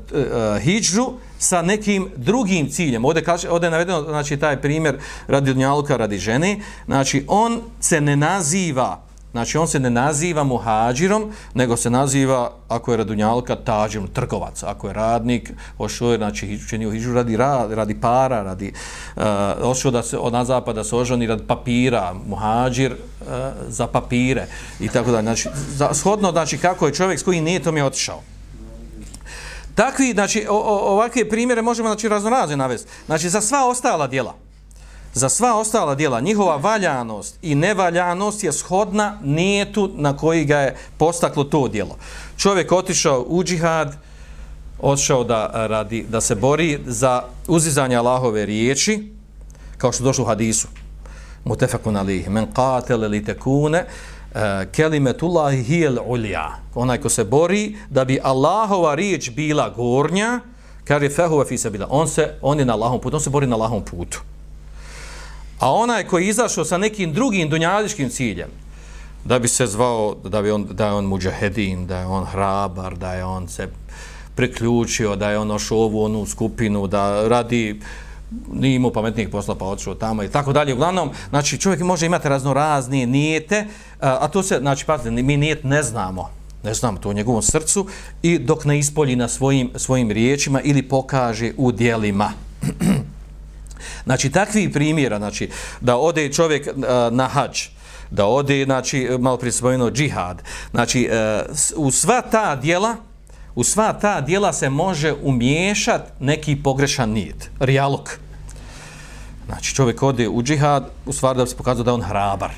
hijđu sa nekim drugim ciljem, ovdje, kaže, ovdje je navedeno, znači, taj primjer radi odnjaluka, radi žene, znači, on se ne naziva Znači, on se ne naziva muhađirom, nego se naziva, ako je radunjalka, tađim, trgovac. Ako je radnik, ošao je, znači, činio hiđu radi, radi para, radi, uh, ošao da se, od na zapada se oženi radi papira, muhađir uh, za papire i tako da. Znači, za, shodno, znači, kako je čovjek s kojim nije to mi otišao. Takvi, znači, o, o, ovakve primjere možemo, znači, raznorazne navesti. Znači, za sva ostala djela, za sva ostala djela, njihova valjanost i nevaljanost je shodna nijetu na koji ga je postaklo to djelo. Čovjek otišao u džihad, otišao da, radi, da se bori za uzizanje Allahove riječi, kao što došlo u hadisu. Mutefakun alihi, men qatele li tekune, eh, kelimetullahi hijel ulja. Onaj ko se bori da bi Allahova riječ bila gornja, kaže je fehuva fisa bila. On, se, on je na Allahom putu, on se bori na Allahom putu. A onaj koji je izašao sa nekim drugim dunjaličkim ciljem, da bi se zvao, da, bi on, da je on muđahedin, da je on hrabar, da je on se priključio, da je on ošao ovu onu skupinu, da radi nije imao pametnijeg posla pa odšao tamo i tako dalje. Uglavnom, znači čovjek može imati razno razne nijete, a to se, znači, patite, mi nijet ne znamo. Ne znamo to u njegovom srcu i dok ne ispolji na svojim, svojim riječima ili pokaže u dijelima. Znači, takvi primjera, znači, da ode čovjek na hađ, da ode, znači, malo prije spomenuo, džihad, znači, uh, u sva ta dijela, u sva ta dijela se može umiješat neki pogrešan nijed, rijalog. Znači, čovjek ode u džihad, u stvari da bi se pokazao da on hrabar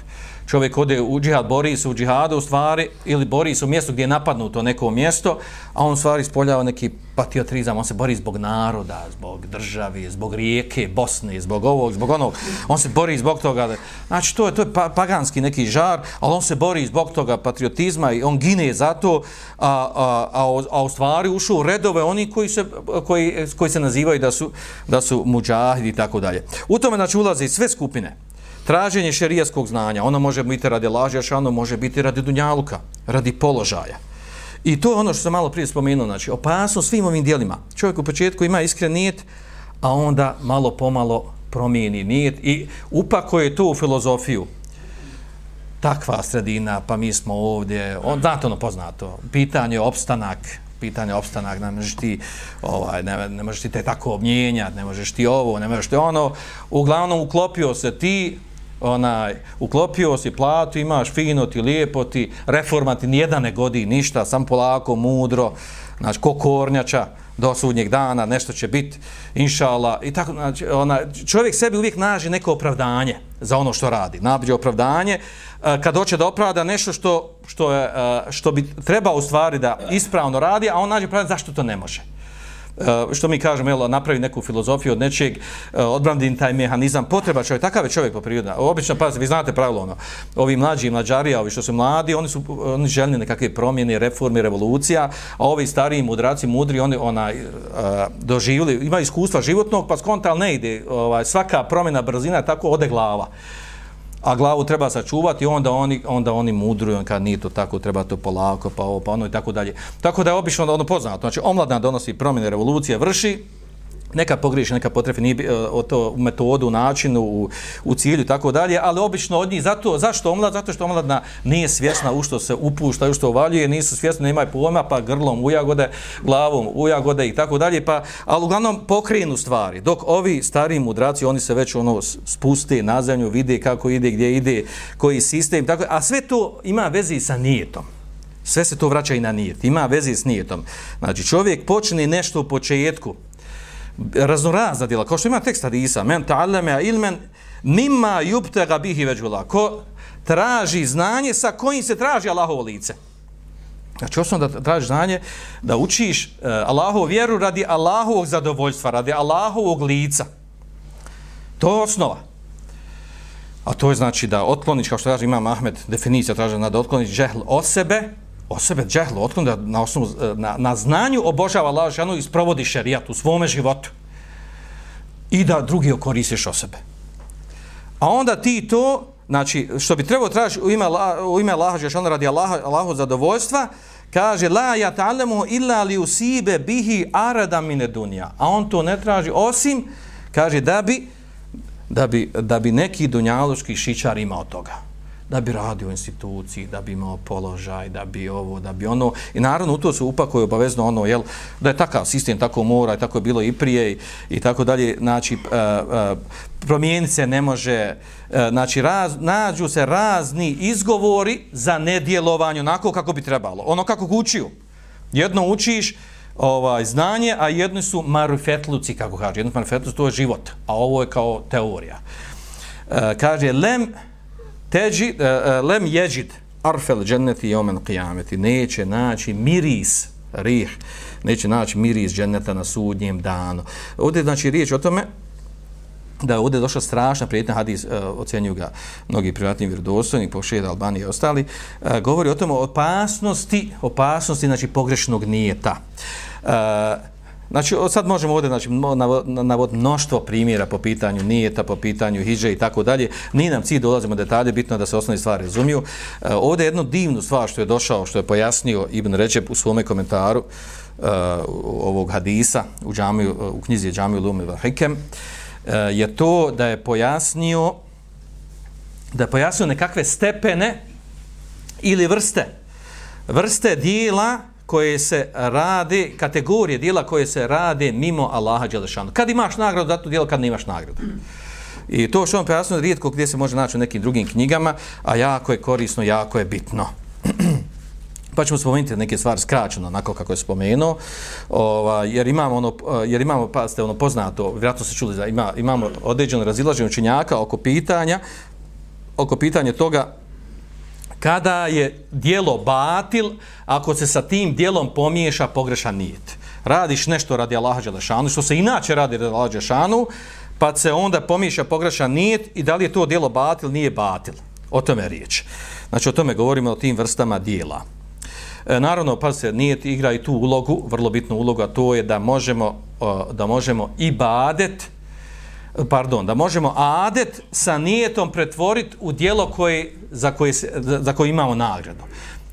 čovjek ode u džihad, bori se u džihadu u stvari, ili bori se u mjestu gdje je napadnuto neko mjesto, a on u stvari ispoljava neki patriotrizam, on se bori zbog naroda, zbog države, zbog rijeke, Bosne, zbog ovog, zbog onog, on se bori zbog toga, znači to je, to je pa, paganski neki žar, ali on se bori zbog toga patriotizma i on gine za to, a, a, a, a u stvari ušu u redove oni koji se, koji, koji se nazivaju da su, da su muđahidi i tako dalje. U tome znači ulaze sve skupine, traženje šerijaskog znanja, ono može biti radi lažja, ono može biti radi dunjaluka, radi položaja. I to je ono što sam malo prije spomenuo, znači opasno svim ovim dijelima. Čovjek u početku ima iskren nijet, a onda malo pomalo promijeni nijet i upako je to u filozofiju. Takva sredina, pa mi smo ovdje, on, znate ono poznato, pitanje opstanak, pitanje opstanak, ne možeš ti, ovaj, ne, ne možeš ti te tako obmijenjati, ne možeš ti ovo, ne možeš ti ono, uglavnom uklopio se ti, onaj, uklopio si platu, imaš fino ti, lijepo ti, reforma ti nijedan ne godi ništa, sam polako, mudro, znači, ko kornjača, do sudnjeg dana, nešto će biti, inšala, i tako, znači, ona, čovjek sebi uvijek nađe neko opravdanje za ono što radi, nađe opravdanje, e, kad hoće da opravda nešto što, što, je, e, što bi trebao u stvari da ispravno radi, a on nađe opravdanje zašto to ne može. Eh, što mi kažemo, jel, napravi neku filozofiju od nečeg, uh, eh, odbrandim taj mehanizam, potreba čovjek, takav je čovjek po prirodi. Obično, pa, vi znate pravilo ono, ovi mlađi mlađarija, ovi što su mladi, oni su oni željni nekakve promjene, reforme, revolucija, a ovi stariji mudraci, mudri, oni onaj, eh, doživili, imaju iskustva životnog, pa skonta, ali ne ide, ovaj, svaka promjena brzina, tako ode glava a glavu treba sačuvati, onda oni, onda oni mudruju, kad nije to tako, treba to polako, pa ovo, pa ono i tako dalje. Tako da je obično ono poznato, znači omladna donosi promjene revolucije, vrši, neka pogriješi, neka potrefi nije o to u metodu, u načinu, u, u cilju i tako dalje, ali obično od njih, zato, zašto omlad? Zato što omladna nije svjesna u što se upušta, u što uvaljuje, nisu svjesni, nemaju pojma, pa grlom u jagode, glavom u jagode i tako dalje, pa, ali uglavnom pokrenu stvari, dok ovi stari mudraci, oni se već ono spuste na zemlju, vide kako ide, gdje ide, koji sistem, tako, a sve to ima veze sa nijetom. Sve se to vraća i na nijet. Ima veze s nijetom. Znači, čovjek počne nešto u početku, raznorazna djela, kao što ima tekst hadisa, men ta'allama ilmen mimma yubtaga bihi vajhula. Ko traži znanje sa kojim se traži Allahovo lice. Znači, osnovno da tražiš znanje, da učiš uh, Allahovu vjeru radi Allahovog zadovoljstva, radi Allahovog lica. To je osnova. A to je znači da otkloniš, kao što kaže Imam Ahmed, definicija traži da otkloniš džehl od sebe, o sebe džehlu, otkom da na, osnovu, e, na, na znanju obožava Allah žanu i sprovodi šerijat u svome životu i da drugi okoristiš o sebe. A onda ti to, znači, što bi trebao tražiti u ime, u ime Allaha žešanu radi Allaha, Allahu zadovoljstva, kaže la ja ta'lemu illa li usibe bihi arada mine dunja. A on to ne traži osim, kaže da bi, da bi, da bi neki dunjaluški šičar imao toga da bi radio u instituciji, da bi imao položaj, da bi ovo, da bi ono. I naravno u to se upakuje obavezno ono, jel, da je takav sistem, tako mora, i tako je bilo i prije i, i tako dalje. Znači, e, e, uh, promijeniti se ne može, e, znači, raz, nađu se razni izgovori za nedjelovanje onako kako bi trebalo. Ono kako učiju. Jedno učiš, ovaj znanje, a jedni su marufetluci, kako kaže. Jedno marufetluci, to je život, a ovo je kao teorija. E, kaže, lem, teđi, uh, lem jeđid arfel dženneti jomen qijameti, neće naći miris, rih, neće naći miris dženneta na sudnjem danu. Ovdje znači riječ o tome, da je ovdje došla strašna prijetna hadis, uh, ocjenjuju ga mnogi privatni vjerodostojni, pošeda Albanije i ostali, uh, govori o tome opasnosti, opasnosti, znači pogrešnog nijeta. Uh, Znači, sad možemo ovdje znači, navoditi mnoštvo primjera po pitanju nijeta, po pitanju hiđe i tako dalje. Nije nam cilj dolazimo detalje, bitno da se osnovne stvari razumiju. E, ovdje je jednu divnu stvar što je došao, što je pojasnio Ibn Ređeb u svome komentaru uh, ovog hadisa u, džamiju, e, u knjizi Džamiju Lume Vahikem, e, je to da je pojasnio da je pojasnio nekakve stepene ili vrste vrste dijela koje se rade, kategorije dijela koje se rade mimo Allaha Đelešanu. Kad imaš nagradu za to dijelo, kad nemaš nagradu. I to što vam pojasno rijetko gdje se može naći u nekim drugim knjigama, a jako je korisno, jako je bitno. pa ćemo spomenuti neke stvari skraćeno, onako kako je spomenuo, ova, jer imamo, ono, jer imamo pa ste ono poznato, vjerojatno se čuli, da ima, imamo određeno razilaženje učenjaka oko pitanja, oko pitanja toga kada je dijelo batil, ako se sa tim dijelom pomiješa pogrešan nijet. Radiš nešto radi Allaha Đelešanu, što se inače radi radi Allaha Đelešanu, pa se onda pomiješa pogrešan nijet i da li je to dijelo batil, nije batil. O tome je riječ. Znači, o tome govorimo o tim vrstama dijela. E, naravno, pa se nijet igra i tu ulogu, vrlo bitnu ulogu, a to je da možemo, da možemo i badet, pardon, da možemo adet sa nijetom pretvoriti u dijelo koje, za, koje se, za koje imamo nagradu.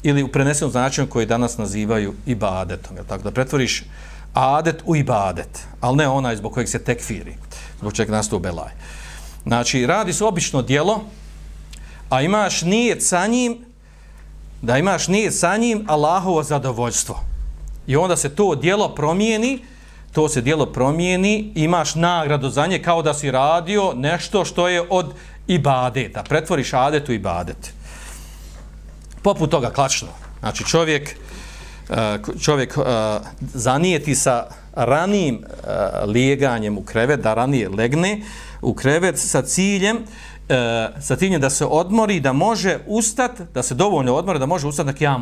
ili u prenesenom značenju koji danas nazivaju ibadetom. Je tako? Da pretvoriš adet u ibadet, ali ne onaj zbog kojeg se tekfiri, zbog čega nastuo belaj. Znači, radi se obično dijelo, a imaš nijet sa njim, da imaš nijet sa njim Allahovo zadovoljstvo. I onda se to dijelo promijeni, to se dijelo promijeni, imaš nagradu za nje kao da si radio nešto što je od ibadeta. Pretvoriš adet u ibadet. Poput toga, klačno. Znači, čovjek, e, čovjek e, zanijeti sa ranijim e, lijeganjem u krevet, da ranije legne u krevet sa ciljem, sa ciljem da se odmori, da može ustat, da se dovoljno odmori, da može ustat na